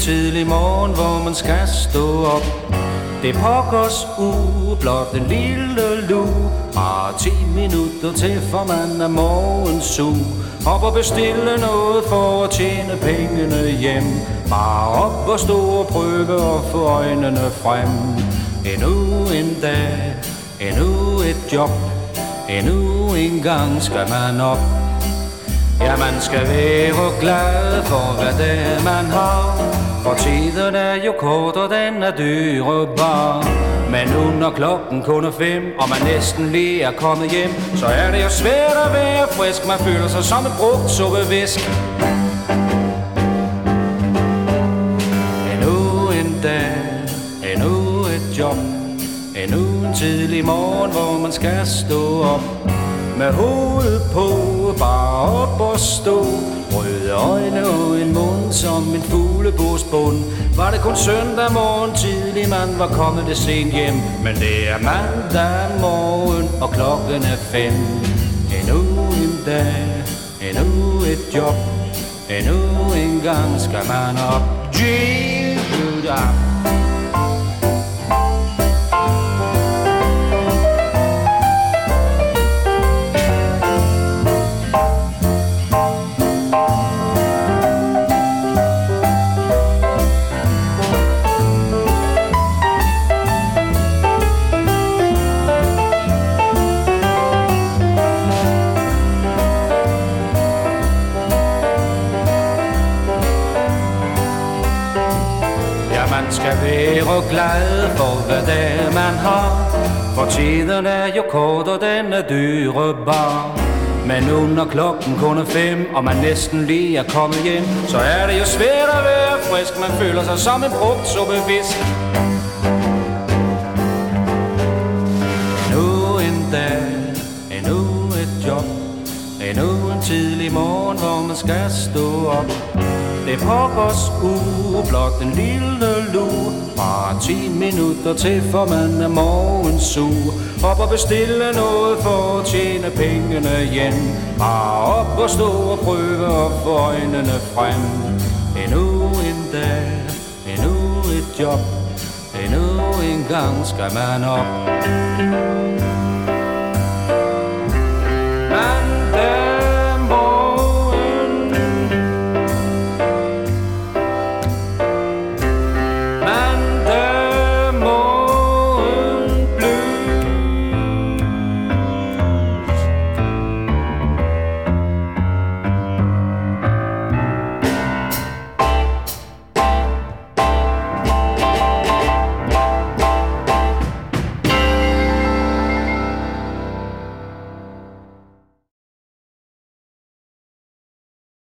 tidlig morgen, hvor man skal stå op. Det pokkers uge, blot en lille lu. Bare 10 minutter til, for man er morgens su Op og bestille noget for at tjene pengene hjem. Bare op og stå og prøve at få øjnene frem. Endnu en dag, endnu et job. Endnu en gang skal man op. Ja, man skal være glad for, hvad det man har. For tiden er jo kort, og den er dyrebar. Men nu når klokken kun er fem, og man næsten lige er kommet hjem Så er det jo svært at være frisk, man føler sig som en brugt suppevisk Endnu en dag, endnu et job Endnu en tidlig morgen, hvor man skal stå op med hovedet på, op og stå. Røde øjne og en mund som en fuglebosbund Var det kun søndag morgen tidlig, man var kommet det sent hjem. Men det er mandag morgen, og klokken er fem. Endnu en dag, endnu et job. Endnu en gang skal man op. G-up skal være glad for, hvad det er, man har. For tiden er jo kort, og den er dyrebar. Men nu når klokken kun er fem, og man næsten lige er kommet hjem, så er det jo svært at være frisk. Man føler sig som en brugt suppefisk. Tidlig morgen, hvor man skal stå op. Det pokkers uge, blot den lille lue Bare 10 minutter til, for man er morgen su Op og bestille noget for at tjene pengene hjem. Bare op og stå og prøve at få øjnene frem. Endnu en dag, endnu et job. Endnu en gang skal man op.